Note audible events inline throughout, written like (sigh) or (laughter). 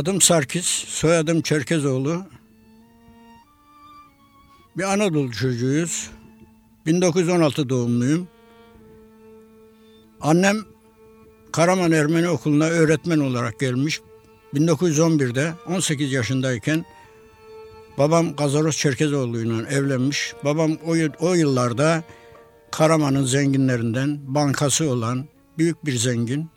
Adım Sarkis, soyadım Çerkezoğlu. Bir Anadolu çocuğuyuz. 1916 doğumluyum. Annem Karaman Ermeni Okulu'na öğretmen olarak gelmiş. 1911'de 18 yaşındayken babam Gazaros Çerkezoğlu'yla evlenmiş. Babam o, o yıllarda Karaman'ın zenginlerinden bankası olan büyük bir zengin.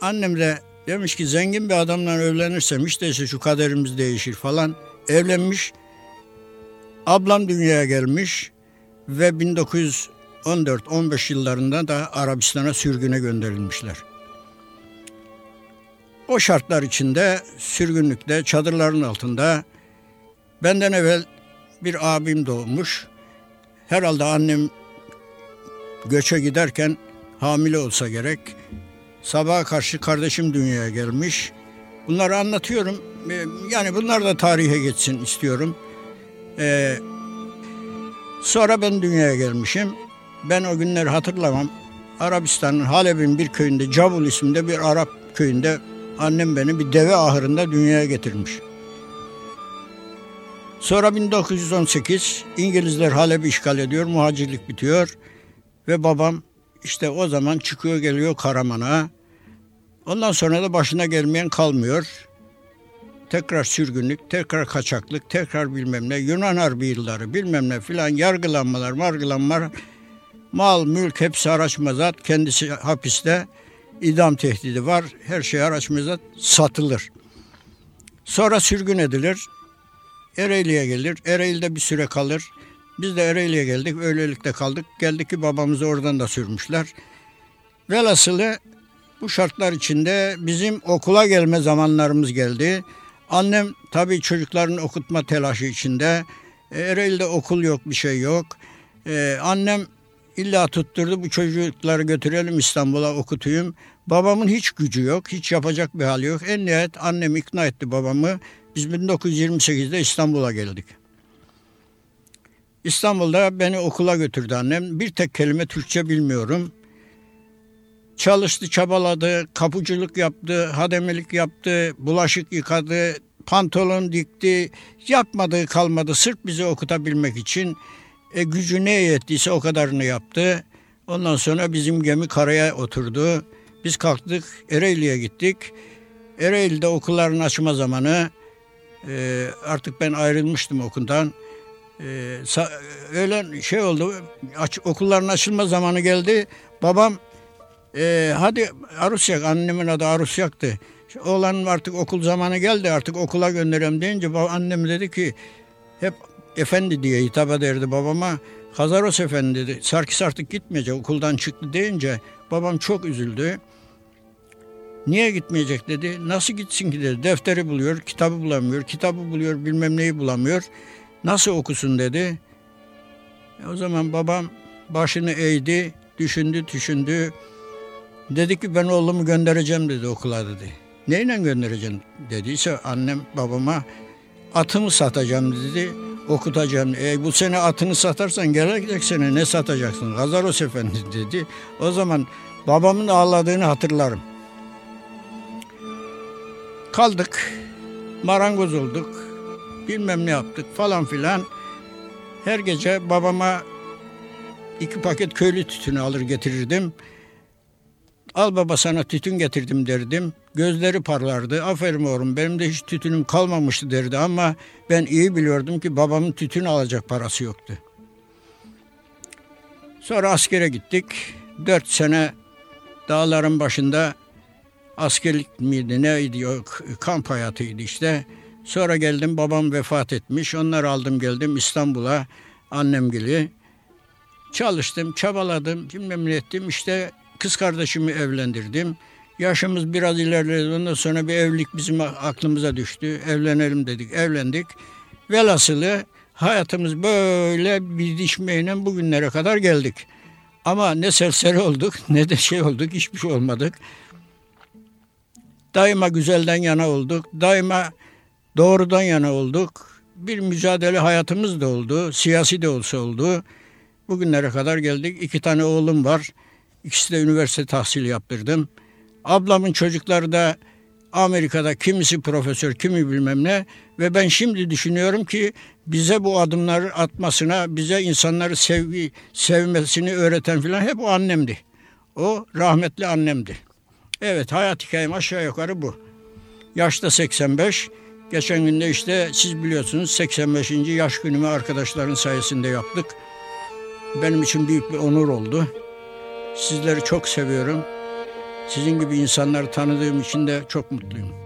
Annem de Demiş ki zengin bir adamla evlenirsem değilse şu kaderimiz değişir falan. Evlenmiş. Ablam dünyaya gelmiş ve 1914-15 yıllarında da Arabistan'a sürgüne gönderilmişler. O şartlar içinde sürgünlükte çadırların altında benden evvel bir abim doğmuş. Herhalde annem göçe giderken hamile olsa gerek. Sabaha karşı kardeşim dünyaya gelmiş. Bunları anlatıyorum. Ee, yani bunlar da tarihe geçsin istiyorum. Ee, sonra ben dünyaya gelmişim. Ben o günleri hatırlamam. Arabistan'ın Halep'in bir köyünde, Cabul isminde bir Arap köyünde annem beni bir deve ahırında dünyaya getirmiş. Sonra 1918 İngilizler Halep'i işgal ediyor, muhacirlik bitiyor ve babam işte o zaman çıkıyor geliyor Karaman'a. Ondan sonra da başına gelmeyen kalmıyor. Tekrar sürgünlük, tekrar kaçaklık, tekrar bilmem ne, Yunan Harbi yılları bilmem ne filan yargılanmalar, margılanmalar, mal, mülk hepsi araç mezat, kendisi hapiste, idam tehdidi var, her şey araç mezat satılır. Sonra sürgün edilir, Ereğli'ye gelir, Ereğli'de bir süre kalır. Biz de Ereğli'ye geldik, öylelikle kaldık. Geldik ki babamızı oradan da sürmüşler. Velhasılı bu şartlar içinde bizim okula gelme zamanlarımız geldi. Annem tabii çocukların okutma telaşı içinde. E, Ereğli'de okul yok, bir şey yok. Ee, annem illa tutturdu bu çocukları götürelim İstanbul'a okutayım. Babamın hiç gücü yok, hiç yapacak bir hali yok. En nihayet annem ikna etti babamı. Biz 1928'de İstanbul'a geldik. İstanbul'da beni okula götürdü annem. Bir tek kelime Türkçe bilmiyorum. Çalıştı, çabaladı, kapıcılık yaptı, hademelik yaptı, bulaşık yıkadı, pantolon dikti. Yapmadığı kalmadı sırf bizi okutabilmek için. E, gücü ne yettiyse o kadarını yaptı. Ondan sonra bizim gemi karaya oturdu. Biz kalktık Ereğli'ye gittik. Ereğli'de okulların açma zamanı e, artık ben ayrılmıştım okuldan. E, öyle şey oldu aç, okulların açılma zamanı geldi. Babam e, hadi Arusyak annemin adı Arusyak'tı. Oğlanın artık okul zamanı geldi artık okula göndereyim deyince annem dedi ki hep efendi diye hitap ederdi babama. Hazaros efendi dedi. Sarkis artık gitmeyecek okuldan çıktı deyince babam çok üzüldü. Niye gitmeyecek dedi. Nasıl gitsin ki dedi. Defteri buluyor, kitabı bulamıyor. Kitabı buluyor, bilmem neyi bulamıyor. Nasıl okusun dedi. E o zaman babam başını eğdi, düşündü, düşündü. Dedi ki ben oğlumu göndereceğim dedi okula dedi. Neyle göndereceğim dediyse annem babama atımı satacağım dedi okutacağım. E, bu sene atını satarsan gelecek sene ne satacaksın? Gazaros Efendi (laughs) dedi. O zaman babamın ağladığını hatırlarım. Kaldık. Marangoz olduk. Bilmem ne yaptık falan filan. Her gece babama iki paket köylü tütünü alır getirirdim. Al baba sana tütün getirdim derdim. Gözleri parlardı. Aferin oğlum benim de hiç tütünüm kalmamıştı derdi ama ben iyi biliyordum ki babamın tütün alacak parası yoktu. Sonra askere gittik. Dört sene dağların başında askerlik miydi neydi yok kamp hayatıydı işte. Sonra geldim babam vefat etmiş. Onları aldım geldim İstanbul'a annem gibi. Çalıştım, çabaladım, bilmem ne ettim. İşte kız kardeşimi evlendirdim. Yaşımız biraz ilerledi. Ondan sonra bir evlilik bizim aklımıza düştü. Evlenelim dedik. Evlendik. Velhasılı hayatımız böyle bir dişmeyle bugünlere kadar geldik. Ama ne serseri olduk (laughs) ne de şey olduk. Hiçbir şey olmadık. Daima güzelden yana olduk. Daima doğrudan yana olduk. Bir mücadele hayatımız da oldu. Siyasi de olsa oldu. Bugünlere kadar geldik. İki tane oğlum var. İkisi de üniversite tahsil yaptırdım. Ablamın çocukları da Amerika'da kimisi profesör, kimi bilmem ne ve ben şimdi düşünüyorum ki bize bu adımları atmasına, bize insanları sevgi, sevmesini öğreten filan hep o annemdi. O rahmetli annemdi. Evet hayat hikayem aşağı yukarı bu. Yaşta 85. Geçen günde işte siz biliyorsunuz 85. yaş günümü arkadaşların sayesinde yaptık. Benim için büyük bir onur oldu. Sizleri çok seviyorum. Sizin gibi insanları tanıdığım için de çok mutluyum.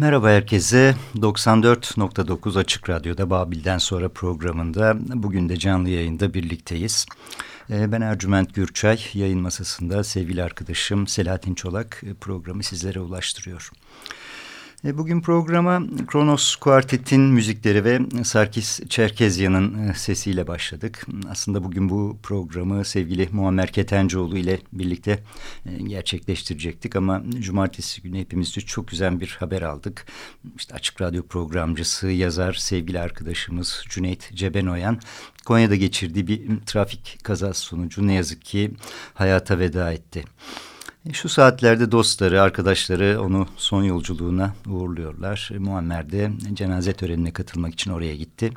Merhaba herkese. 94.9 Açık Radyo'da Babil'den sonra programında bugün de canlı yayında birlikteyiz. Ee, ben Ercüment Gürçay, yayın masasında sevgili arkadaşım Selahattin Çolak e, programı sizlere ulaştırıyor. E, bugün programa Kronos Kuartet'in müzikleri ve Sarkis Çerkezyan'ın e, sesiyle başladık. Aslında bugün bu programı sevgili Muammer Ketencoğlu ile birlikte e, gerçekleştirecektik ama cumartesi günü hepimiz çok güzel bir haber aldık. İşte Açık Radyo programcısı, yazar, sevgili arkadaşımız Cüneyt Cebenoyan Konya'da geçirdiği bir trafik kazası sonucu ne yazık ki hayata veda etti. E, şu saatlerde dostları, arkadaşları onu son yolculuğuna uğurluyorlar. E, Muammer de cenaze törenine katılmak için oraya gitti.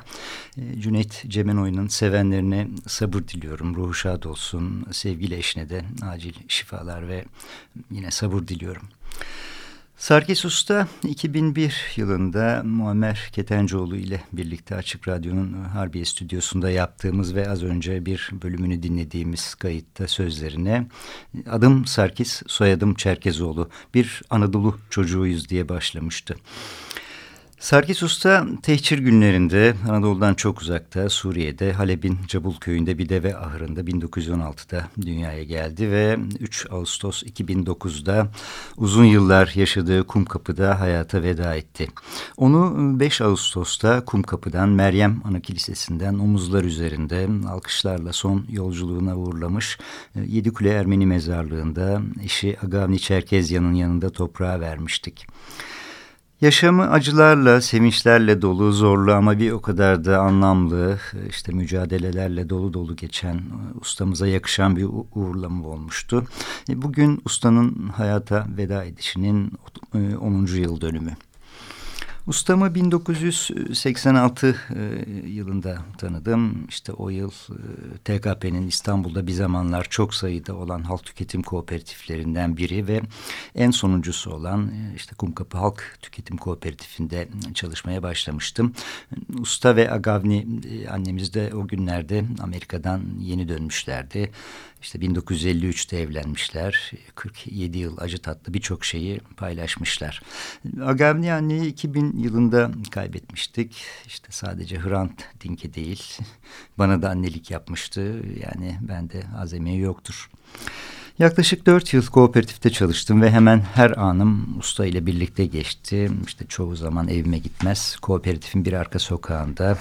E, Cüneyt Cemenoy'un sevenlerine sabır diliyorum. Ruhu şad olsun. Sevgili eşine de acil şifalar ve yine sabır diliyorum. Sarkis Usta 2001 yılında Muammer Ketencoğlu ile birlikte Açık Radyo'nun Harbiye Stüdyosu'nda yaptığımız ve az önce bir bölümünü dinlediğimiz kayıtta sözlerine adım Sarkis, soyadım Çerkezoğlu, bir Anadolu çocuğuyuz diye başlamıştı. Sarkis Usta tehcir günlerinde Anadolu'dan çok uzakta Suriye'de Halep'in Cabul köyünde bir deve ahırında 1916'da dünyaya geldi ve 3 Ağustos 2009'da uzun yıllar yaşadığı Kumkapı'da hayata veda etti. Onu 5 Ağustos'ta Kumkapı'dan Meryem Ana Kilisesi'nden omuzlar üzerinde alkışlarla son yolculuğuna uğurlamış Yedikule Ermeni Mezarlığı'nda eşi Agavni Çerkezyan'ın yanında toprağa vermiştik. Yaşamı acılarla, sevinçlerle dolu, zorlu ama bir o kadar da anlamlı, işte mücadelelerle dolu dolu geçen, ustamıza yakışan bir uğurlama olmuştu. E, bugün ustanın hayata veda edişinin 10. E, yıl dönümü. Ustamı 1986 e, yılında tanıdım. İşte o yıl e, TKP'nin İstanbul'da bir zamanlar çok sayıda olan halk tüketim kooperatiflerinden biri ve en sonuncusu olan e, işte Kumkapı Halk Tüketim Kooperatifinde çalışmaya başlamıştım. Usta ve Agavni annemiz de o günlerde Amerika'dan yeni dönmüşlerdi. İşte 1953'te evlenmişler. 47 yıl acı tatlı birçok şeyi paylaşmışlar. Agavni anneyi 2000 yılında kaybetmiştik. İşte sadece Hrant Dink'e değil. (laughs) Bana da annelik yapmıştı. Yani bende azemi yoktur. Yaklaşık dört yıl kooperatifte çalıştım ve hemen her anım usta ile birlikte geçti. İşte çoğu zaman evime gitmez. Kooperatifin bir arka sokağında,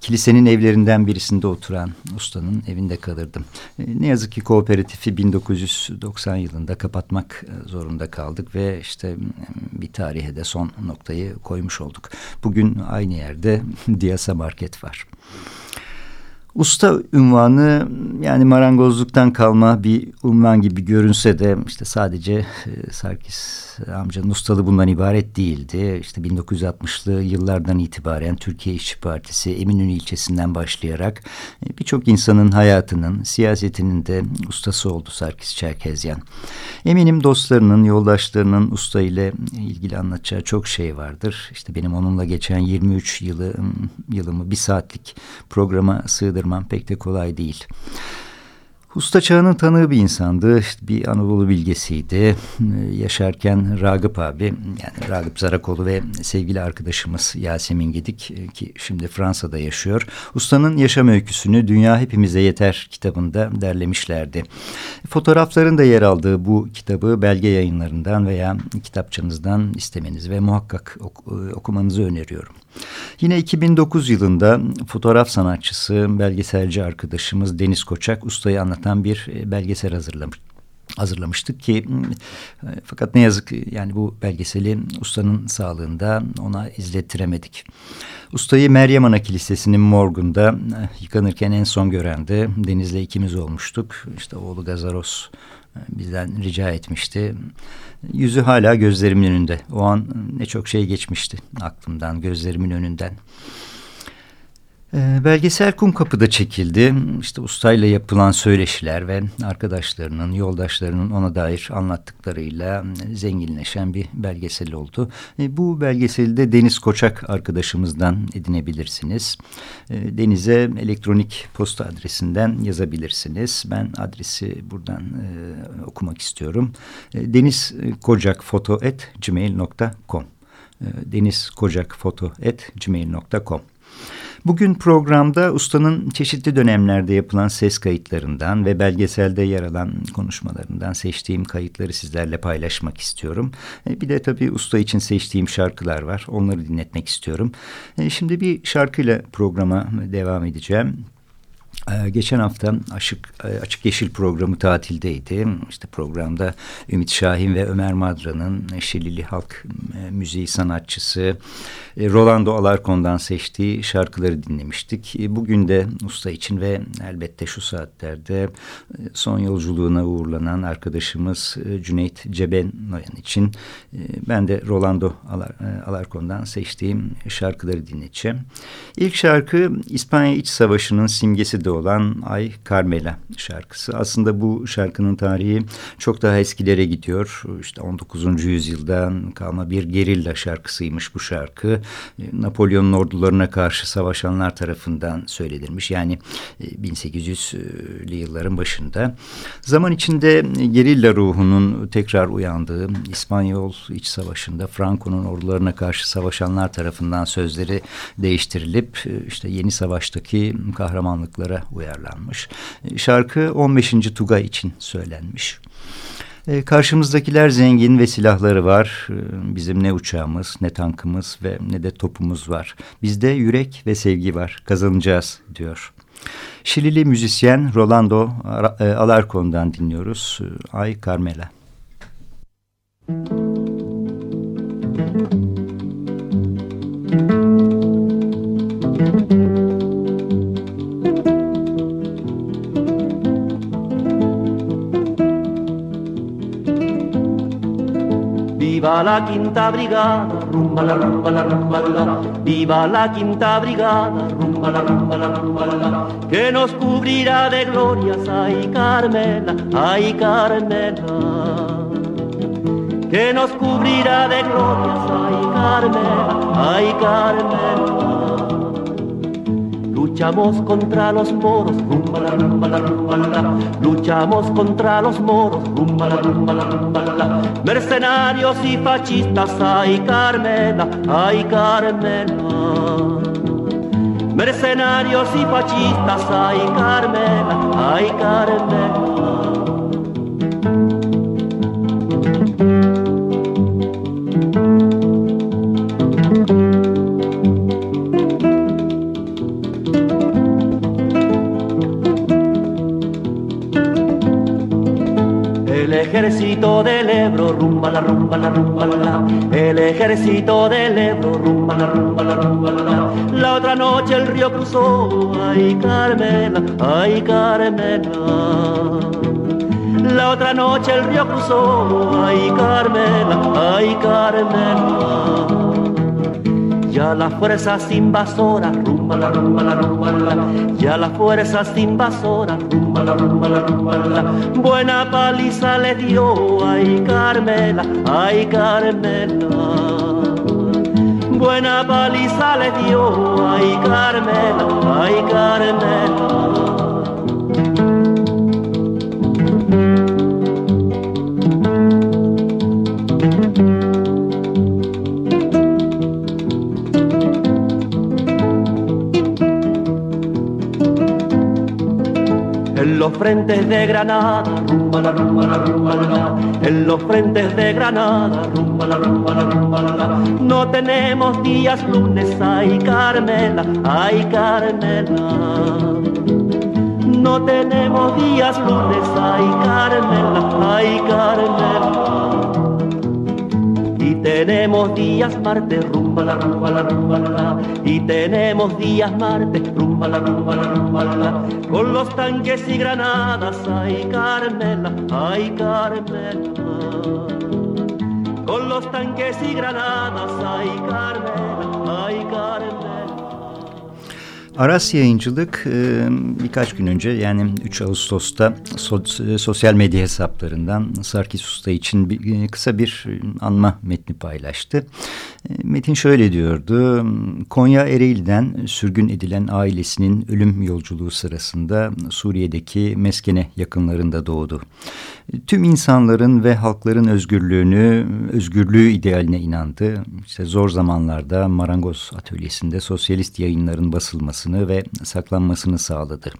kilisenin evlerinden birisinde oturan ustanın evinde kalırdım. E, ne yazık ki kooperatifi 1990 yılında kapatmak e, zorunda kaldık ve işte bir tarihe de son noktayı koymuş olduk. Bugün aynı yerde (laughs) Diyasa Market var. Usta ünvanı yani marangozluktan kalma bir unvan gibi görünse de işte sadece e, Sarkis amcanın ustalığı bundan ibaret değildi. İşte 1960'lı yıllardan itibaren Türkiye İşçi Partisi Eminönü ilçesinden başlayarak e, birçok insanın hayatının, siyasetinin de ustası oldu Sarkis Çerkezyan. Eminim dostlarının, yoldaşlarının usta ile ilgili anlatacağı çok şey vardır. İşte benim onunla geçen 23 yılı, yılımı bir saatlik programa sığdırmam pek de kolay değil. Usta çağının tanığı bir insandı. Bir Anadolu bilgesiydi. Ee, yaşarken Ragıp abi yani Ragıp Zarakoğlu ve sevgili arkadaşımız Yasemin Gedik e, ki şimdi Fransa'da yaşıyor. Ustanın yaşam öyküsünü Dünya Hepimize Yeter kitabında derlemişlerdi. Fotoğrafların yer aldığı bu kitabı belge yayınlarından veya kitapçanızdan istemeniz ve muhakkak ok e, okumanızı öneriyorum. Yine 2009 yılında fotoğraf sanatçısı, belgeselci arkadaşımız Deniz Koçak ustayı anlatan bir e, belgesel hazırlamış hazırlamıştık ki e, fakat ne yazık yani bu belgeseli ustanın sağlığında ona izlettiremedik. Ustayı Meryem Ana Kilisesi'nin morgunda e, yıkanırken en son görendi. Deniz'le ikimiz olmuştuk. İşte oğlu Gazaros bizden rica etmişti. Yüzü hala gözlerimin önünde. O an ne çok şey geçmişti aklımdan, gözlerimin önünden. Ee, belgesel kum kapıda çekildi. İşte ustayla yapılan söyleşiler ve arkadaşlarının, yoldaşlarının ona dair anlattıklarıyla zenginleşen bir belgesel oldu. E, bu belgeseli de Deniz Koçak arkadaşımızdan edinebilirsiniz. E, Deniz'e elektronik posta adresinden yazabilirsiniz. Ben adresi buradan e, okumak istiyorum. E, Deniz Kocak foto at gmail.com denizkocakfoto.gmail.com Bugün programda ustanın çeşitli dönemlerde yapılan ses kayıtlarından ve belgeselde yer alan konuşmalarından seçtiğim kayıtları sizlerle paylaşmak istiyorum. E, bir de tabii usta için seçtiğim şarkılar var. Onları dinletmek istiyorum. E, şimdi bir şarkıyla programa devam edeceğim. Ee, geçen hafta Açık, e, Açık Yeşil programı tatildeydi. İşte programda Ümit Şahin ve Ömer Madra'nın Şilili Halk e, Müziği sanatçısı e, Rolando Alarcon'dan seçtiği şarkıları dinlemiştik. Bugün de usta için ve elbette şu saatlerde son yolculuğuna uğurlanan arkadaşımız Cüneyt Cebenoyan için ben de Rolando Alarcon'dan seçtiğim şarkıları dinleteceğim. İlk şarkı İspanya İç Savaşı'nın simgesi de olan Ay Carmela şarkısı. Aslında bu şarkının tarihi çok daha eskilere gidiyor. İşte 19. yüzyıldan kalma bir gerilla şarkısıymış bu şarkı. E, Napolyon'un ordularına karşı savaşanlar tarafından söylenirmiş. Yani 1800'lü e, yılların başında. Zaman içinde gerilla ruhunun tekrar uyandığı İspanyol İç Savaşı'nda Franco'nun ordularına karşı savaşanlar tarafından sözleri değiştirilip e, işte yeni savaştaki kahramanlıklara uyarlanmış. E, şarkı 15. Tugay için söylenmiş. E, karşımızdakiler zengin ve silahları var. E, bizim ne uçağımız, ne tankımız ve ne de topumuz var. Bizde yürek ve sevgi var. Kazanacağız diyor. Şilili müzisyen Rolando Alarcon'dan dinliyoruz. Ay Carmela. Müzik La quinta brigada, rumba la rumba la rumba la. Viva la quinta brigada, rumba la rumba la rumba la. Que nos cubrirá de glorias, ay Carmela, ay Carmela. Que nos cubrirá de glorias, ay Carmela, ay Carmela. Luchamos contra los moros, rumba la rumba la rumba la. Luchamos contra los moros, rumba la rumba la rumba la. Mercenarios y fascistas, ay Carmela, ay Carmela. Mercenarios y fascistas, ay Carmela, ay Carmela. Ejército del Ebro, rumba la rumba la rumba la, el ejército del Ebro, rumba la rumba la rumba la. La otra noche el río cruzó, ay Carmela, ay Carmela. La otra noche el río cruzó, ay Carmela, ay Carmela. Ya las fuerzas invasoras, rumba la rumba la rumba la, ya las fuerzas invasoras, rumba la rumba la rumba la, buena paliza le dio, ay Carmela, ay Carmela. Buena paliza le dio, ay Carmela, ay Carmela. Frentes de Granada, rumba la rumba la rumba la, en los frentes de Granada, rumba la rumba la rumba la, no tenemos días lunes, ay Carmela, ay Carmela. No tenemos días lunes, ay Carmela. Tenemos días martes, rumba la rumba la rumba la. Y tenemos días martes, rumba la rumba la rumba la. Con los tanques y granadas, ay Carmela, ay Carmela. Con los tanques y granadas, ay Carmela, Aras Yayıncılık e, birkaç gün önce yani 3 Ağustos'ta sosyal medya hesaplarından Sarkis Usta için e, kısa bir anma metni paylaştı. E, metin şöyle diyordu. Konya Ereğli'den sürgün edilen ailesinin ölüm yolculuğu sırasında Suriye'deki Meskene yakınlarında doğdu. Tüm insanların ve halkların özgürlüğünü, özgürlüğü idealine inandı. İşte zor zamanlarda marangoz atölyesinde sosyalist yayınların basılmasını ve saklanmasını sağladı.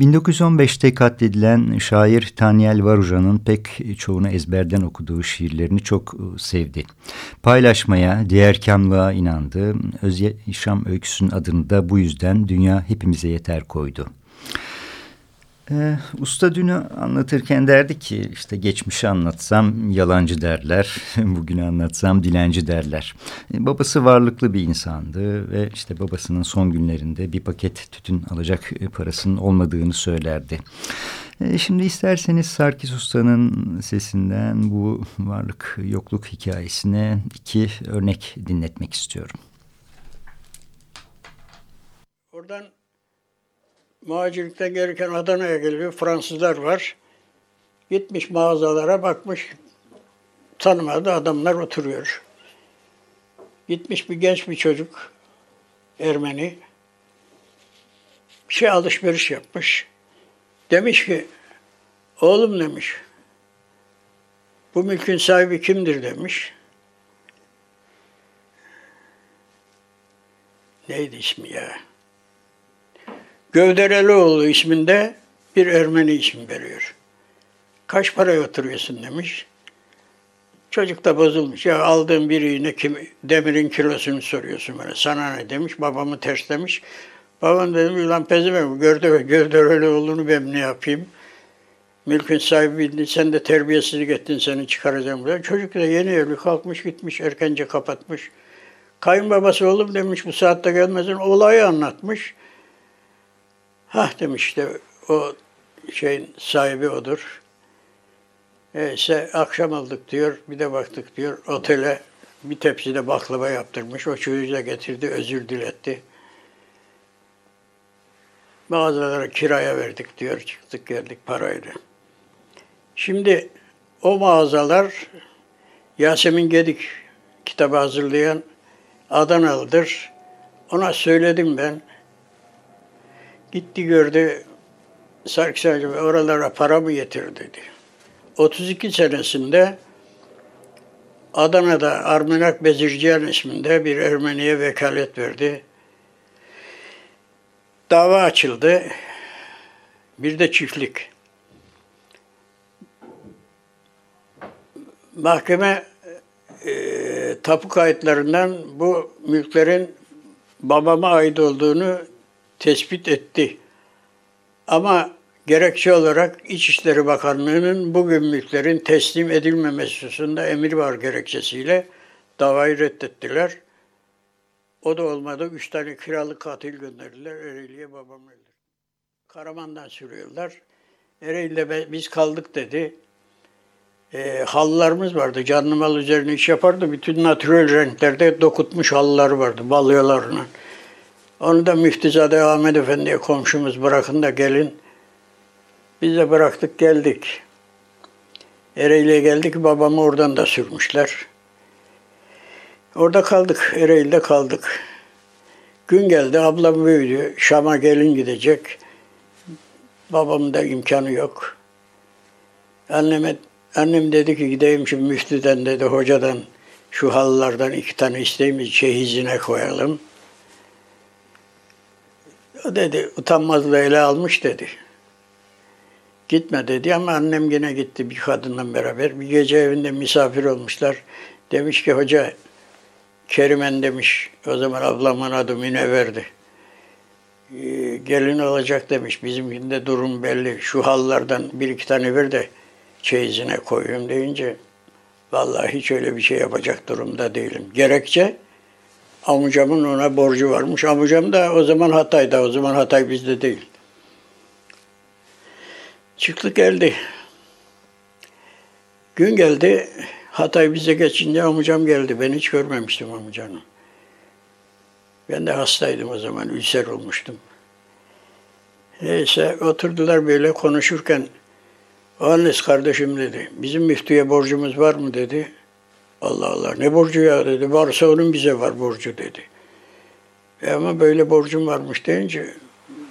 1915'te katledilen şair Taniel Varuja'nın pek çoğunu ezberden okuduğu şiirlerini çok ıı, sevdi. Paylaşmaya, diğer kamlığa inandı. Özyeşam öyküsünün adını da bu yüzden dünya hepimize yeter koydu. Ee, usta dünü anlatırken derdi ki işte geçmişi anlatsam yalancı derler, (laughs) bugünü anlatsam dilenci derler. Ee, babası varlıklı bir insandı ve işte babasının son günlerinde bir paket tütün alacak parasının olmadığını söylerdi. Ee, şimdi isterseniz Sarkis Usta'nın sesinden bu varlık yokluk hikayesine iki örnek dinletmek istiyorum. Oradan muhacirlikten gelirken Adana'ya geliyor. Fransızlar var. Gitmiş mağazalara bakmış. Tanımadı adamlar oturuyor. Gitmiş bir genç bir çocuk. Ermeni. Bir şey alışveriş yapmış. Demiş ki oğlum demiş. Bu mülkün sahibi kimdir demiş. Neydi ismi ya? Gövderelioğlu isminde bir Ermeni ismi veriyor. Kaç paraya oturuyorsun demiş. Çocuk da bozulmuş. Ya aldığın bir iğne kim, demirin kilosunu soruyorsun böyle. Sana ne demiş. Babamı terslemiş. Babam dedim ulan pezime gördü Gövderelioğlu'nu ben ne yapayım. Mülkün sahibi sen de terbiyesizlik ettin seni çıkaracağım buraya. Çocuk da yeni evli kalkmış gitmiş erkence kapatmış. Kayınbabası oğlum demiş bu saatte gelmesin olayı anlatmış. Hah demiş işte o şeyin sahibi odur. Neyse akşam aldık diyor. Bir de baktık diyor otele bir tepside baklava yaptırmış. O çocuğu da getirdi özür diletti. Mağazalara kiraya verdik diyor. Çıktık geldik parayla. Şimdi o mağazalar Yasemin Gedik kitabı hazırlayan Adanalıdır. Ona söyledim ben. Gitti gördü Sarkis oralara para mı getir dedi. 32 senesinde Adana'da Armenak Bezirciyan isminde bir Ermeniye vekalet verdi. Dava açıldı. Bir de çiftlik. Mahkeme e, tapu kayıtlarından bu mülklerin babama ait olduğunu tespit etti. Ama gerekçe olarak İçişleri Bakanlığı'nın bugün mülklerin teslim edilmemesi hususunda emir var gerekçesiyle davayı reddettiler. O da olmadı. Üç tane kiralık katil gönderdiler. Ereğli'ye babam öldü. Karaman'dan sürüyorlar. Ereğli'de biz kaldık dedi. E, halılarımız vardı. Canlı mal üzerine iş yapardı. Bütün natürel renklerde dokutmuş halılar vardı. Balyalarla. Onu da Müftüzade Ahmet Efendi'ye komşumuz bırakın da gelin. Biz de bıraktık geldik. Ereğli'ye geldik. Babamı oradan da sürmüşler. Orada kaldık. Ereğli'de kaldık. Gün geldi. Ablam büyüdü. Şam'a gelin gidecek. Babamın da imkanı yok. Anneme, annem dedi ki gideyim şimdi müftüden dedi hocadan şu halılardan iki tane isteyimiz çeyizine koyalım.'' Dedi utanmazlığı ele almış dedi. Gitme dedi ama annem yine gitti bir kadınla beraber. Bir gece evinde misafir olmuşlar. Demiş ki hoca Kerimen demiş. O zaman ablamın adı Münevver'di. Ee, gelin olacak demiş. Bizimkinde durum belli. Şu hallardan bir iki tane ver de çeyizine koyayım deyince vallahi hiç öyle bir şey yapacak durumda değilim. Gerekçe Amcamın ona borcu varmış. Amcam da o zaman Hatay'da. O zaman Hatay bizde değil. Çıktık geldi. Gün geldi. Hatay bize geçince amcam geldi. Ben hiç görmemiştim amcanı. Ben de hastaydım o zaman, ülser olmuştum. Neyse oturdular böyle konuşurken Annes kardeşim dedi, bizim müftüye borcumuz var mı dedi. Allah Allah ne borcu ya dedi, varsa onun bize var borcu dedi. E ama böyle borcum varmış deyince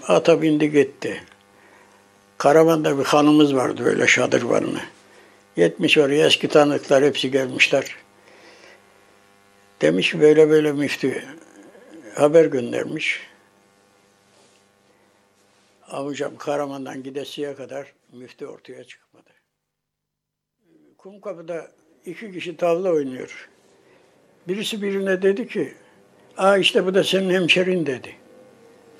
ata bindi gitti. Karaman'da bir hanımız vardı böyle şadırvanlı. Yetmiş oraya eski tanıklar hepsi gelmişler. Demiş ki böyle böyle müftü haber göndermiş. Amcam Karaman'dan gidesiye kadar müftü ortaya çıkmadı. Kumkapı'da iki kişi tavla oynuyor. Birisi birine dedi ki, Aa işte bu da senin hemşerin dedi.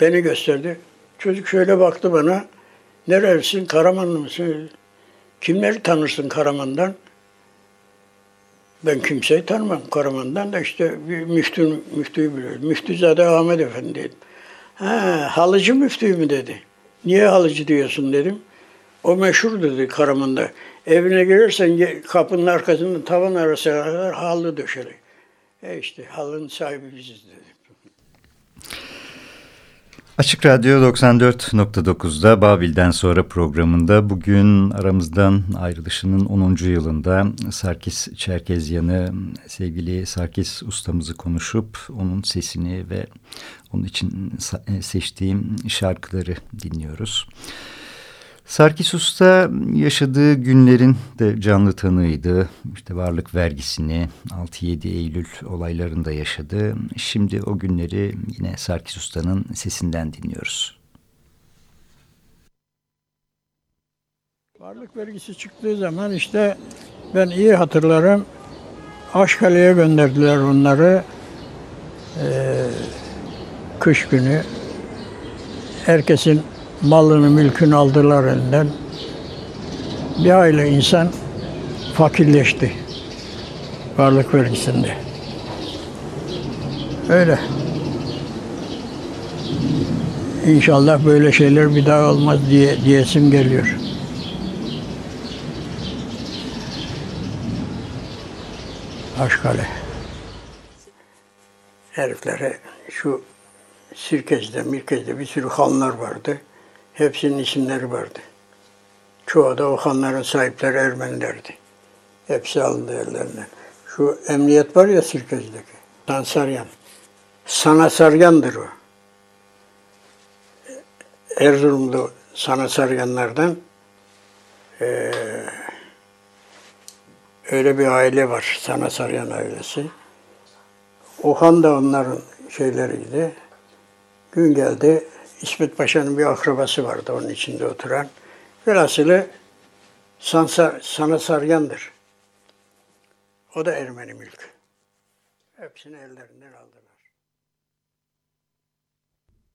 Beni gösterdi. Çocuk şöyle baktı bana. Nerelisin? Karamanlı mısın? Kimleri tanırsın Karaman'dan? Ben kimseyi tanımam Karaman'dan da işte bir müftü, müftüyü biliyorum. Müftüzade Ahmet Efendi dedim. Ha, halıcı müftü mü dedi. Niye halıcı diyorsun dedim. O meşhur dedi Karaman'da. Evine girersen kapının arkasında tavan arası kadar halı döşeli. E işte halının sahibi biziz dedi. Açık Radyo 94.9'da Babil'den sonra programında bugün aramızdan ayrılışının 10. yılında Sarkis Çerkezyan'ı sevgili Sarkis ustamızı konuşup onun sesini ve onun için seçtiğim şarkıları dinliyoruz. Sarkis Usta yaşadığı günlerin de canlı tanığıydı. İşte varlık vergisini 6-7 Eylül olaylarında yaşadı. Şimdi o günleri yine Sarkis Usta'nın sesinden dinliyoruz. Varlık vergisi çıktığı zaman işte ben iyi hatırlarım. Aşkale'ye gönderdiler onları. Ee, kış günü. Herkesin malını, mülkünü aldılar elinden. Bir aile insan fakirleşti varlık vergisinde. Öyle. İnşallah böyle şeyler bir daha olmaz diye diyesim geliyor. Aşkale. Heriflere şu Sirkez'de, Mirkez'de bir sürü hanlar vardı. Hepsinin isimleri vardı. Çoğu da o hanların sahipleri Ermenilerdi. Hepsi alındı ellerinden. Şu emniyet var ya Sirkez'deki. Sansaryan. Sanasaryan'dır o. Erzurumlu Sanasaryanlardan ee, öyle bir aile var. Sanasaryan ailesi. O han da onların şeyleriydi. Gün geldi, İsmet Paşa'nın bir akrabası vardı onun içinde oturan. Velhasılı Sansa, Sana Saryan'dır. O da Ermeni mülkü. Hepsini ellerinden aldılar.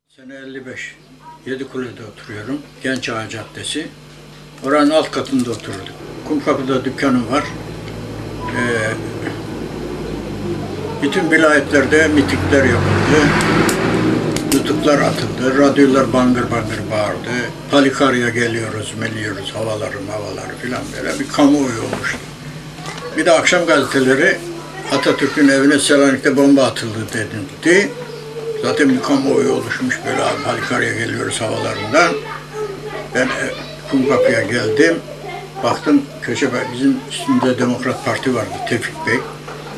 Sene 55. Yedikule'de oturuyorum. Genç Ağa Caddesi. Oranın alt katında otururduk. Kumkapı'da dükkanım var. Ee, bütün vilayetlerde mitikler yapıldı. Nutuklar atıldı, radyolar bangır bangır bağırdı. Palikarya geliyoruz, meliyoruz, havaları havaları filan böyle bir kamuoyu olmuştu. Bir de akşam gazeteleri Atatürk'ün evine Selanik'te bomba atıldı denildi. Zaten bir kamuoyu oluşmuş böyle Palikarya geliyoruz havalarından. Ben e, Kumkapı'ya geldim. Baktım köşe bizim üstünde Demokrat Parti vardı Tevfik Bey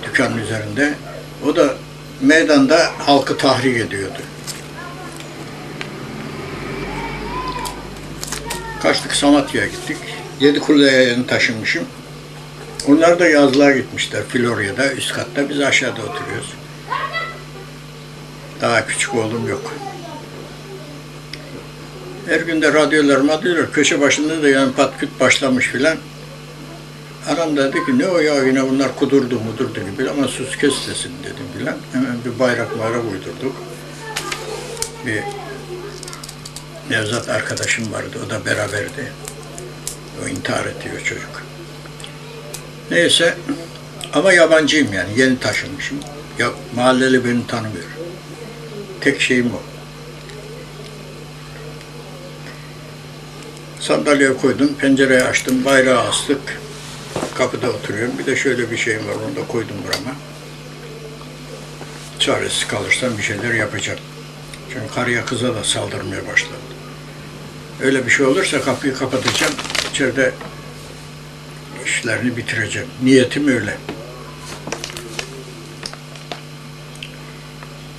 dükkanın üzerinde. O da meydanda halkı tahrik ediyordu. Kaçtık Samatya'ya gittik. Yedi Kule'ye taşınmışım. Onlar da yazlığa gitmişler Florya'da, üst katta. Biz aşağıda oturuyoruz. Daha küçük oğlum yok. Her gün de radyolar madyolar, köşe başında da yani patküt başlamış filan. Anam dedi ki ne o ya yine bunlar kudurdu mudurdu gibi ama sus kes sesini dedim filan. Hemen bir bayrak bayrak uydurduk. Bir Nevzat arkadaşım vardı, o da beraberdi. O intihar ediyor çocuk. Neyse, ama yabancıyım yani, yeni taşınmışım. Ya, mahalleli beni tanımıyor. Tek şeyim o. Sandalyeye koydum, pencereyi açtım, bayrağı astık. Kapıda oturuyorum. Bir de şöyle bir şeyim var, onu da koydum burama. çaresiz kalırsam bir şeyler yapacağım. Çünkü karıya kıza da saldırmaya başladı. Öyle bir şey olursa kapıyı kapatacağım. İçeride işlerini bitireceğim. Niyetim öyle.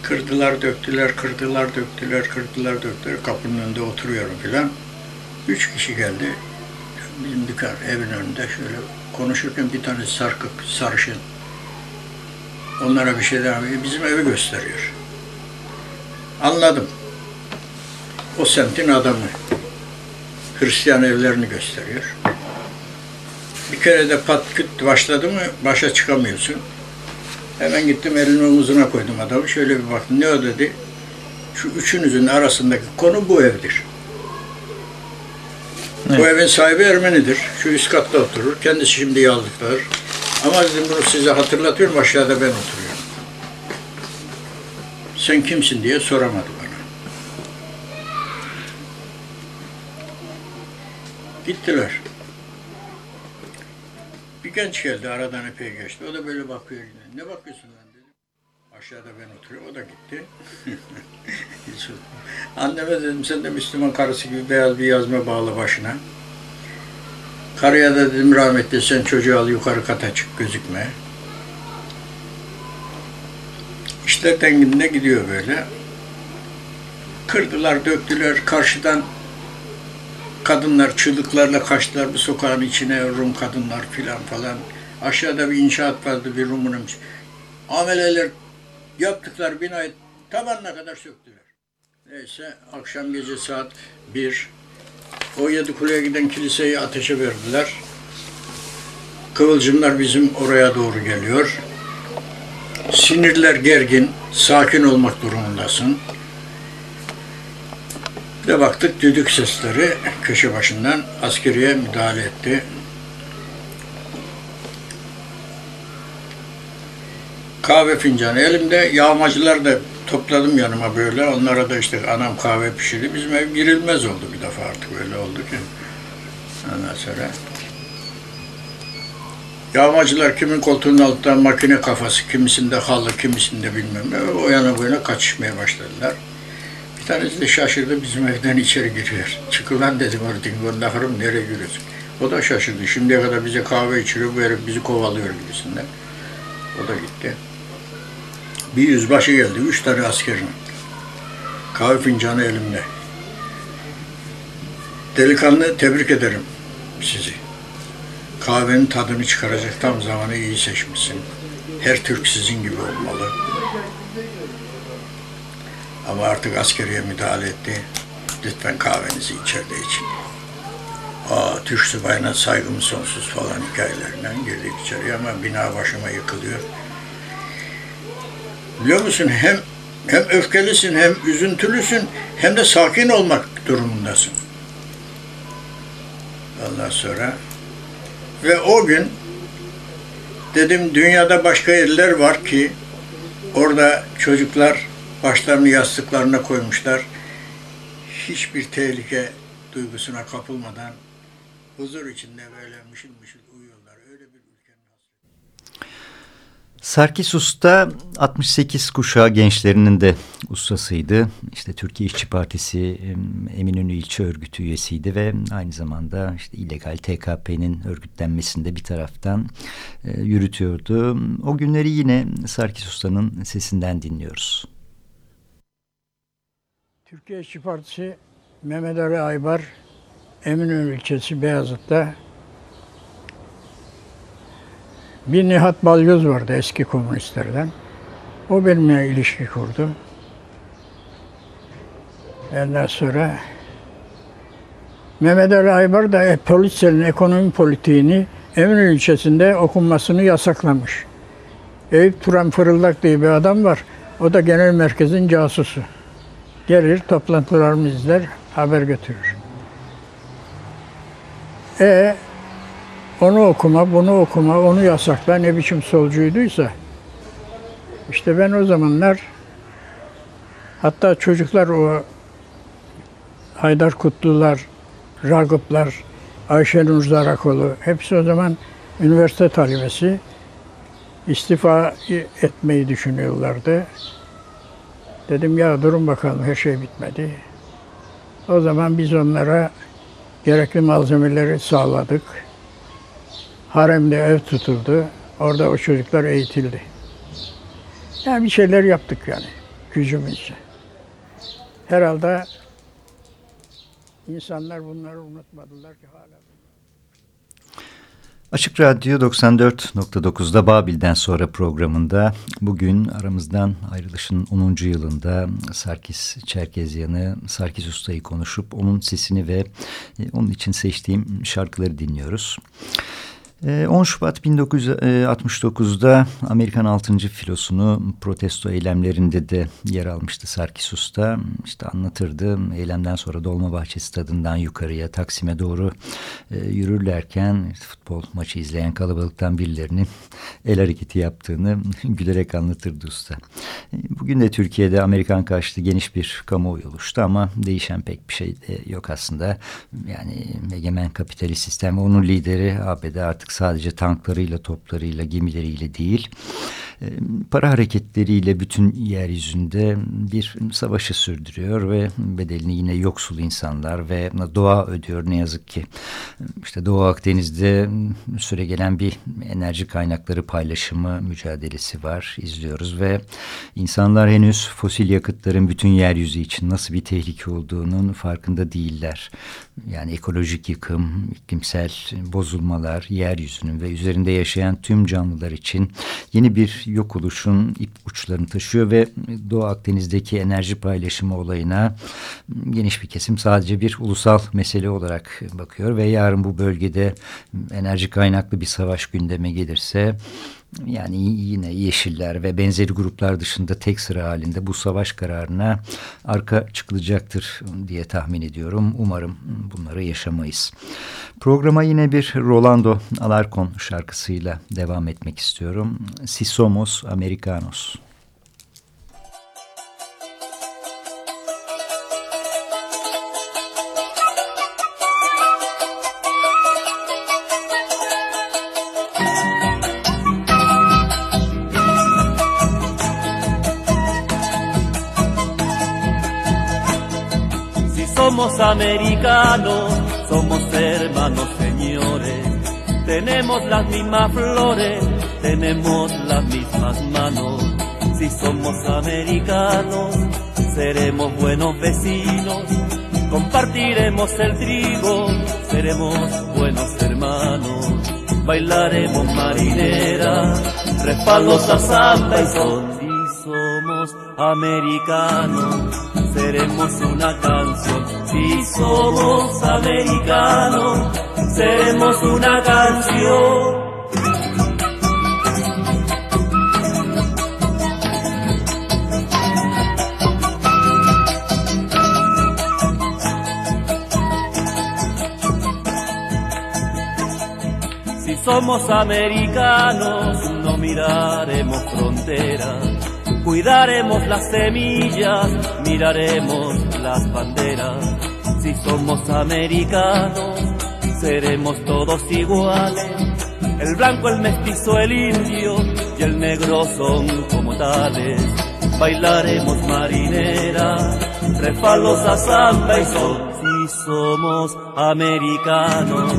Kırdılar, döktüler, kırdılar, döktüler, kırdılar, döktüler. Kapının önünde oturuyorum filan. Üç kişi geldi. Bizim dükkan evin önünde şöyle konuşurken bir tane sarkık, sarışın. Onlara bir şey ediyor. Bizim evi gösteriyor. Anladım. O semtin adamı. Hristiyan evlerini gösteriyor. Bir kere de pat küt başladı mı başa çıkamıyorsun. Hemen gittim elini omuzuna koydum adamı. Şöyle bir baktım. Ne o dedi? Şu üçünüzün arasındaki konu bu evdir. Bu evin sahibi Ermenidir. Şu üst katta oturur. Kendisi şimdi yazlıktadır. Ama dedim bunu size hatırlatıyorum. Aşağıda ben oturuyorum. Sen kimsin diye soramadı bana. Gittiler. Bir genç geldi aradan epey geçti. O da böyle bakıyor. yine. Ne bakıyorsun lan dedim. Aşağıda ben oturuyorum. O da gitti. (laughs) Anneme dedim sen de Müslüman karısı gibi beyaz bir yazma bağlı başına. Karıya da dedim rahmetli sen çocuğu al yukarı kata çık gözükme. İşte tenginde gidiyor böyle. Kırdılar, döktüler. Karşıdan kadınlar çığlıklarla kaçtılar bu sokağın içine. Rum kadınlar filan falan. Aşağıda bir inşaat vardı bir Rum'un. Ameleler yaptıklar binayı tabanına kadar söktüler. Neyse akşam gece saat bir o yedi kuleye giden kiliseyi ateşe verdiler. Kıvılcımlar bizim oraya doğru geliyor. Sinirler gergin, sakin olmak durumundasın. Bir de baktık düdük sesleri köşe başından askeriye müdahale etti. Kahve fincanı elimde, yağmacılar da topladım yanıma böyle. Onlara da işte anam kahve pişirdi. Bizim ev girilmez oldu bir defa artık öyle oldu ki. Ondan sonra Yağmacılar kimin koltuğunun altından makine kafası, kimisinde halı, kimisinde bilmem ne. O yana bu yana kaçışmaya başladılar. Tanesi de şaşırdı bizim evden içeri giriyor. Çıkılan dedim orada naharım nereye giriyorsun? O da şaşırdı. Şimdiye kadar bize kahve içiriyor, bu herif bizi kovalıyor gibisinden. O da gitti. Bir yüzbaşı geldi, üç tane askerin. Kahve fincanı elimde. Delikanlı tebrik ederim sizi. Kahvenin tadını çıkaracak tam zamanı iyi seçmişsin. Her Türk sizin gibi olmalı. Ama artık askeriye müdahale etti. Lütfen kahvenizi içeride için. Aa, Türk subayına saygım sonsuz falan hikayelerinden girdik içeriye ama bina başıma yıkılıyor. Biliyor musun hem hem öfkelisin hem üzüntülüsün hem de sakin olmak durumundasın. Ondan sonra ve o gün dedim dünyada başka yerler var ki orada çocuklar başlarını yastıklarına koymuşlar. Hiçbir tehlike duygusuna kapılmadan huzur içinde böyle mışıl mışıl uyuyorlar. Öyle bir ülkenin Sarkis Usta 68 kuşağı gençlerinin de ustasıydı. İşte Türkiye İşçi Partisi Eminönü İlçe Örgütü üyesiydi ve aynı zamanda işte illegal TKP'nin örgütlenmesinde bir taraftan e, yürütüyordu. O günleri yine Sarkis Usta'nın sesinden dinliyoruz. Türkiye İşçi Partisi Mehmet Ali Aybar Eminönü ilçesi Beyazıt'ta bir Nihat Balyoz vardı eski komünistlerden. O benimle ilişki kurdu. Ondan sonra Mehmet Ali Aybar da polislerin ekonomi politiğini Eminönü ilçesinde okunmasını yasaklamış. Eyüp Turan Fırıldak diye bir adam var. O da genel merkezin casusu. Gelir, toplantılarımı izler, haber götürür. E onu okuma, bunu okuma, onu yasakla ne biçim solcuyduysa. İşte ben o zamanlar hatta çocuklar o Haydar Kutlular, Ragıplar, Ayşenur Zarakoğlu hepsi o zaman üniversite talebesi istifa etmeyi düşünüyorlardı. Dedim ya durun bakalım her şey bitmedi. O zaman biz onlara gerekli malzemeleri sağladık. Haremde ev tutuldu. Orada o çocuklar eğitildi. Yani bir şeyler yaptık yani gücümüzce. Herhalde insanlar bunları unutmadılar ki hala. Açık Radyo 94.9'da Babil'den sonra programında bugün aramızdan ayrılışın 10. yılında Sarkis Çerkezyan'ı, Sarkis Usta'yı konuşup onun sesini ve onun için seçtiğim şarkıları dinliyoruz. 10 ee, Şubat 1969'da Amerikan 6. filosunu protesto eylemlerinde de yer almıştı Sarkis Usta. İşte anlatırdı eylemden sonra Dolmabahçe stadından yukarıya Taksim'e doğru e, yürürlerken futbol maçı izleyen kalabalıktan birilerinin el hareketi yaptığını (laughs) gülerek anlatırdı usta. E, bugün de Türkiye'de Amerikan karşıtı geniş bir kamuoyu oluştu ama değişen pek bir şey de yok aslında. Yani egemen kapitalist sistem onun lideri ABD artık artık sadece tanklarıyla, toplarıyla, gemileriyle değil, e, para hareketleriyle bütün yeryüzünde bir savaşı sürdürüyor ve bedelini yine yoksul insanlar ve doğa ödüyor ne yazık ki. İşte Doğu Akdeniz'de süre gelen bir enerji kaynakları paylaşımı mücadelesi var, izliyoruz ve insanlar henüz fosil yakıtların bütün yeryüzü için nasıl bir tehlike olduğunun farkında değiller. Yani ekolojik yıkım, iklimsel bozulmalar, yeryüzünün ve üzerinde yaşayan tüm canlılar için yeni bir yok oluşun ip uçlarını taşıyor ve Doğu Akdeniz'deki enerji paylaşımı olayına geniş bir kesim sadece bir ulusal mesele olarak bakıyor ve yarın bu bölgede enerji kaynaklı bir savaş gündeme gelirse yani yine Yeşiller ve benzeri gruplar dışında tek sıra halinde bu savaş kararına arka çıkılacaktır diye tahmin ediyorum. Umarım bunları yaşamayız. Programa yine bir Rolando Alarcon şarkısıyla devam etmek istiyorum. Si somos americanos. Somos americanos, somos hermanos señores, tenemos las mismas flores, tenemos las mismas manos. Si somos americanos, seremos buenos vecinos, compartiremos el trigo, seremos buenos hermanos, bailaremos marinera, respaldos a samba y son. Si somos americanos, seremos una canción. Si somos americanos, seremos una canción. Si somos americanos, no miraremos fronteras Cuidaremos las semillas, miraremos las banderas. Si somos americanos, seremos todos iguales. El blanco, el mestizo, el indio y el negro son como tales. Bailaremos marinera, refalos a samba y sol. Si somos americanos,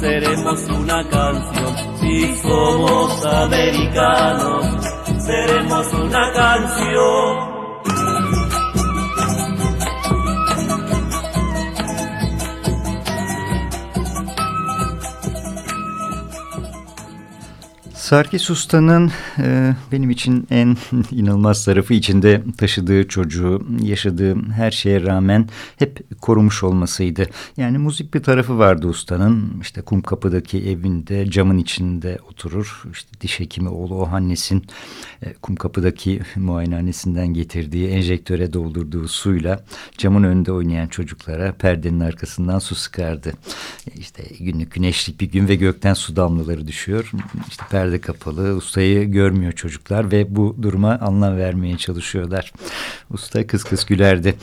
seremos una canción. Si somos americanos, seremos una canción. Sarkis Usta'nın e, benim için en (laughs) inanılmaz tarafı içinde taşıdığı çocuğu, yaşadığı her şeye rağmen hep korumuş olmasıydı. Yani müzik bir tarafı vardı ustanın. İşte Kumkapı'daki evinde camın içinde oturur. İşte diş hekimi oğlu Ohannes'in e, Kumkapı'daki (laughs) muayenehanesinden getirdiği enjektöre doldurduğu suyla camın önünde oynayan çocuklara perdenin arkasından su sıkardı. E, işte günlük güneşlik bir gün ve gökten su damlaları düşüyor. İşte perde de kapalı. Ustayı görmüyor çocuklar ve bu duruma anlam vermeye çalışıyorlar. Usta kıs kıs gülerdi.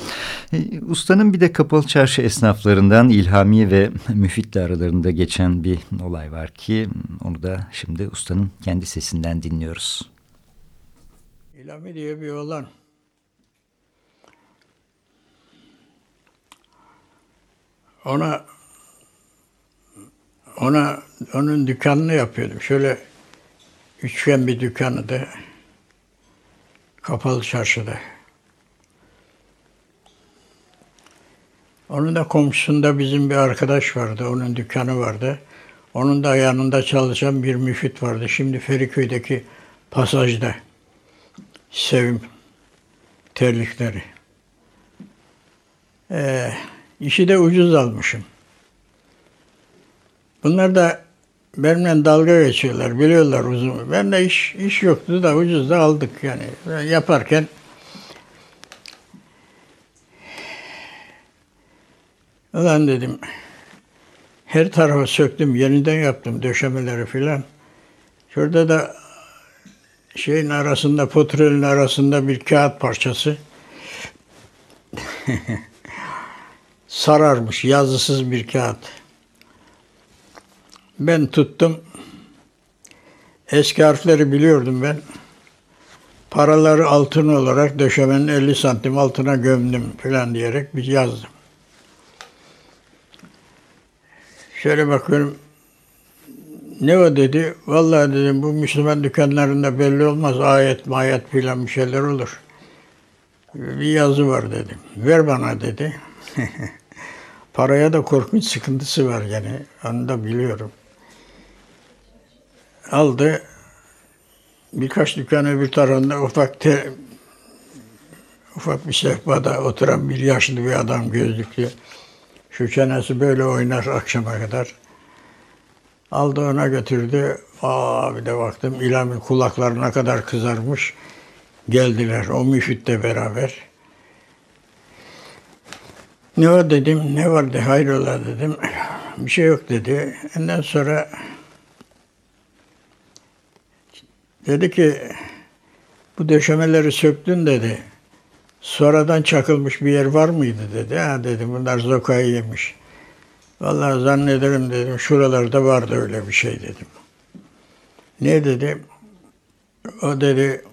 E, ustanın bir de kapalı çarşı esnaflarından İlhami ve Müfit'le aralarında geçen bir olay var ki onu da şimdi ustanın kendi sesinden dinliyoruz. İlhami diye bir oğlan. Ona ona onun dükkanını yapıyordum. Şöyle üçgen bir dükkanı kapalı çarşıda. Onun da komşusunda bizim bir arkadaş vardı. Onun dükkanı vardı. Onun da yanında çalışan bir müfit vardı. Şimdi Feriköy'deki pasajda. Sevim terlikleri. Ee, işi de ucuz almışım. Bunlar da benimle dalga geçiyorlar, biliyorlar uzun. Ben de iş, iş yoktu da ucuz da aldık yani. Ben yaparken Ulan dedim, her tarafa söktüm, yeniden yaptım döşemeleri filan. Şurada da şeyin arasında, potrelin arasında bir kağıt parçası. (laughs) Sararmış, yazısız bir kağıt. Ben tuttum. Eski harfleri biliyordum ben. Paraları altın olarak döşemenin 50 santim altına gömdüm falan diyerek bir yazdım. Şöyle bakıyorum. Ne o dedi? Vallahi dedim bu Müslüman dükkanlarında belli olmaz. Ayet mayet filan bir şeyler olur. Bir yazı var dedim. Ver bana dedi. (laughs) Paraya da korkunç sıkıntısı var yani. Onu da biliyorum. Aldı. Birkaç dükkan öbür tarafında ufak te, ufak bir sehpada oturan bir yaşlı bir adam gözlüklü. Şu çenesi böyle oynar akşama kadar. Aldı ona götürdü. Aa bir de baktım İlham'ın kulaklarına kadar kızarmış. Geldiler o müfitle beraber. Ne var dedim, ne var de hayrola dedim. Bir şey yok dedi. Ondan sonra dedi ki bu döşemeleri söktün dedi. Sonradan çakılmış bir yer var mıydı dedi. Ha dedim bunlar zokayı yemiş. Vallahi zannederim dedim şuralarda vardı öyle bir şey dedim. Ne dedi? O dedi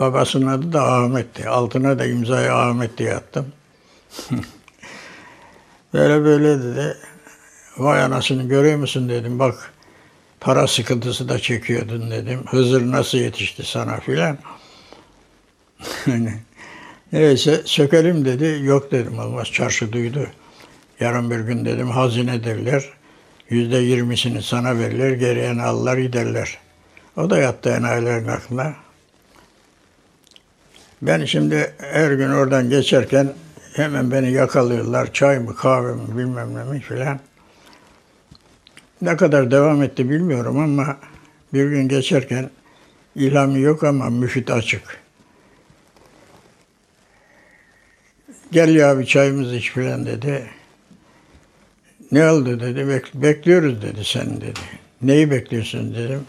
babasının adı da Ahmet'ti. Altına da imzayı Ahmet diye attım. (laughs) böyle böyle dedi. Vay anasını görüyor musun dedim. Bak para sıkıntısı da çekiyordun dedim. Hızır nasıl yetişti sana filan. (laughs) Neyse sökelim dedi. Yok dedim olmaz çarşı duydu. Yarın bir gün dedim hazine derler. Yüzde yirmisini sana verirler, geriye alırlar giderler. O da yattı enayilerin aklına. Ben şimdi her gün oradan geçerken hemen beni yakalıyorlar. Çay mı, kahve mi, bilmem ne mi filan. Ne kadar devam etti bilmiyorum ama bir gün geçerken ilhamı yok ama müfit açık. Gel ya bir çayımız iç filan dedi. Ne oldu dedi. Bek bekliyoruz dedi sen dedi. Neyi bekliyorsun dedim.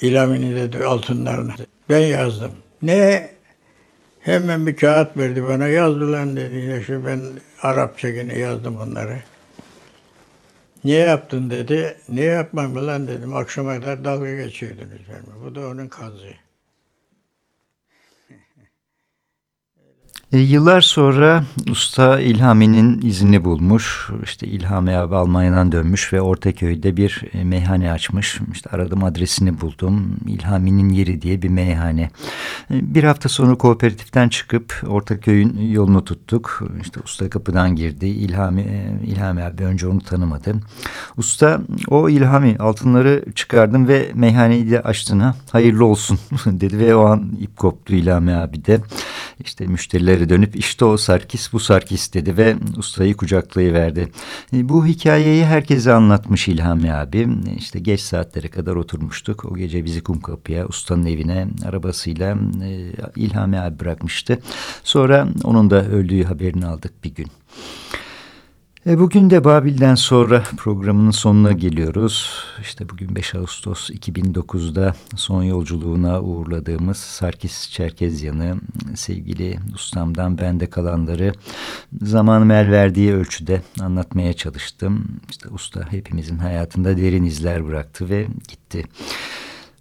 İlamini dedi altınlarını. Ben yazdım. Ne? Hemen bir kağıt verdi bana. Yazdı lan dedi. Ya şu ben Arapça yine yazdım onları. Niye yaptın dedi. Niye yapmam lan dedim. Akşama kadar dalga geçiyordunuz benimle. Bu da onun kazı. E, yıllar sonra usta İlhami'nin izini bulmuş. İşte İlhami abi Almanya'dan dönmüş ve Ortaköy'de bir e, meyhane açmış. İşte aradım adresini buldum. İlhami'nin yeri diye bir meyhane. E, bir hafta sonra kooperatiften çıkıp Ortaköy'ün yolunu tuttuk. İşte usta kapıdan girdi. İlhami, İlhami abi önce onu tanımadı. Usta o İlhami altınları çıkardım ve meyhaneyi de açtığına hayırlı olsun (laughs) dedi ve o an ip koptu İlhami abi de. İşte müşterileri dönüp işte o Sarkis bu Sarkis dedi ve ustayı kucaklayıverdi. E, bu hikayeyi herkese anlatmış İlhami abi. İşte geç saatlere kadar oturmuştuk. O gece bizi Kumkapı'ya ustanın evine arabasıyla e, İlhami abi bırakmıştı. Sonra onun da öldüğü haberini aldık bir gün. E bugün de Babil'den sonra programının sonuna geliyoruz. İşte bugün 5 Ağustos 2009'da son yolculuğuna uğurladığımız Sarkis Çerkezyan'ı sevgili ustamdan bende kalanları zamanım el verdiği ölçüde anlatmaya çalıştım. İşte usta hepimizin hayatında derin izler bıraktı ve gitti.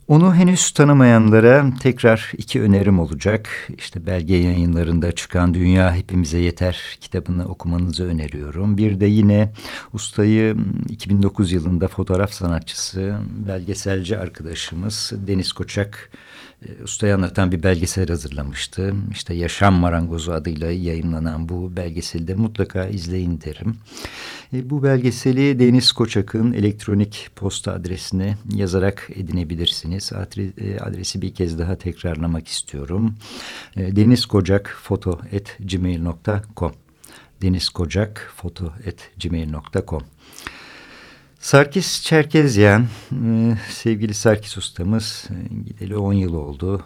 Onu henüz tanımayanlara tekrar iki önerim olacak. İşte belge yayınlarında çıkan Dünya Hepimize Yeter kitabını okumanızı öneriyorum. Bir de yine ustayı 2009 yılında fotoğraf sanatçısı, belgeselci arkadaşımız Deniz Koçak e, ustayı anlatan bir belgesel hazırlamıştı. İşte Yaşam Marangozu adıyla yayınlanan bu belgeseli de mutlaka izleyin derim. E, bu belgeseli Deniz Koçak'ın elektronik posta adresine yazarak edinebilirsiniz. E, adresi bir kez daha tekrarlamak istiyorum. denizkocakfoto.gmail.com denizkocakfoto.gmail.com Sarkis Çerkezyan, e, sevgili Sarkis ustamız, e, gideli 10 yıl oldu.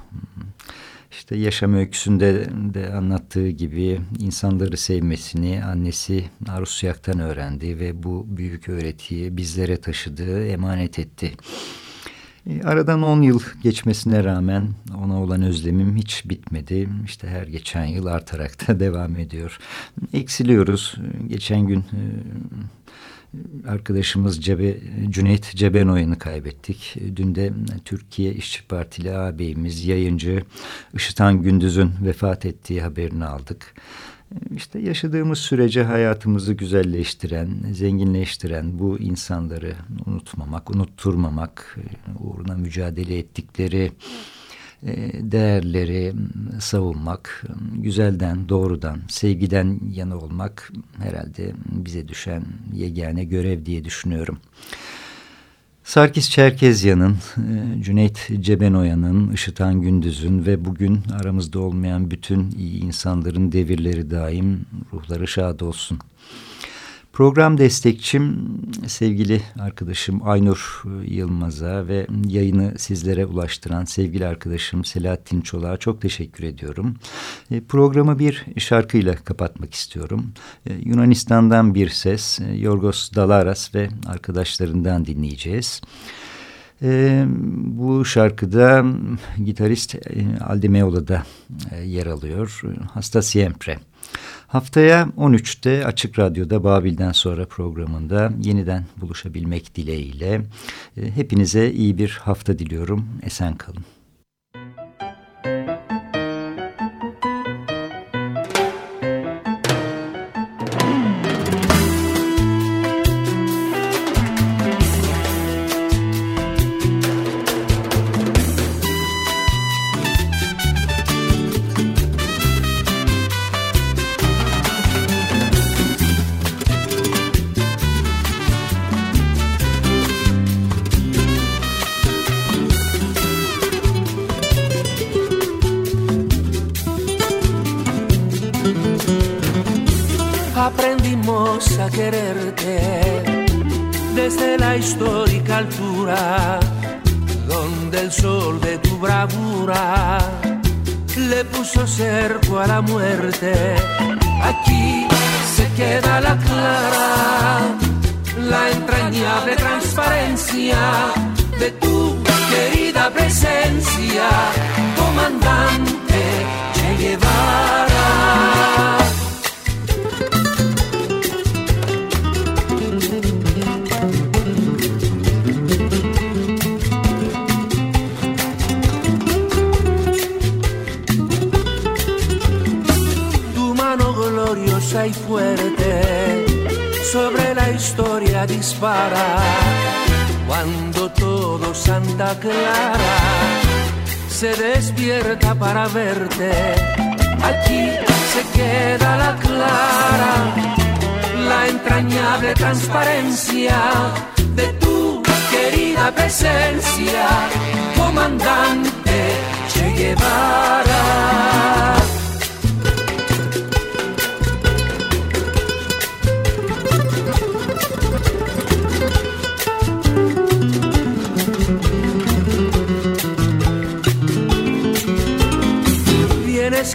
İşte yaşam öyküsünde de anlattığı gibi insanları sevmesini annesi Arusyak'tan öğrendi ve bu büyük öğretiyi bizlere taşıdı, emanet etti. E, aradan 10 yıl geçmesine rağmen ona olan özlemim hiç bitmedi. İşte her geçen yıl artarak da (laughs) devam ediyor. Eksiliyoruz. Geçen gün arkadaşımız Cebe, Cüneyt Cebenoy'unu kaybettik. Dün de Türkiye İşçi Partili ağabeyimiz, yayıncı Işıtan Gündüz'ün vefat ettiği haberini aldık. İşte yaşadığımız sürece hayatımızı güzelleştiren, zenginleştiren bu insanları unutmamak, unutturmamak, uğruna mücadele ettikleri e, değerleri savunmak, güzelden, doğrudan, sevgiden yana olmak herhalde bize düşen yegane görev diye düşünüyorum. Sarkis Çerkezyan'ın, e, Cüneyt Cebenoya'nın, Işıtan Gündüz'ün ve bugün aramızda olmayan bütün iyi insanların devirleri daim ruhları şad olsun. Program destekçim sevgili arkadaşım Aynur Yılmaz'a ve yayını sizlere ulaştıran sevgili arkadaşım Selahattin Çolak'a çok teşekkür ediyorum. E, programı bir şarkıyla kapatmak istiyorum. E, Yunanistan'dan bir ses e, Yorgos Dalaras ve arkadaşlarından dinleyeceğiz. E, bu şarkıda gitarist e, Aldi da e, yer alıyor. Hasta Siempre. Haftaya 13'te Açık Radyo'da Babil'den sonra programında yeniden buluşabilmek dileğiyle e, hepinize iyi bir hafta diliyorum. Esen kalın. Altura, donde el sol de tu bravura le puso cerco a la muerte. Para verte, aquí se queda la clara, la entrañable transparencia de tu querida presencia, comandante Che Guevara.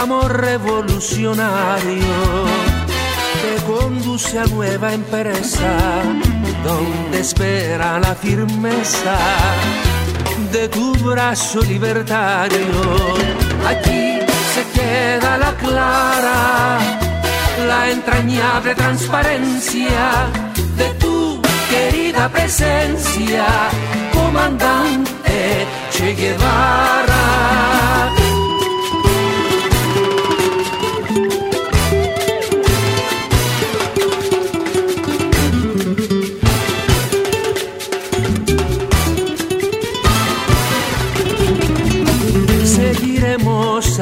Amor revolucionario te conduce a nueva empresa donde espera la firmeza de tu brazo libertario. Aquí se queda la clara, la entrañable transparencia de tu querida presencia, comandante Che Guevara.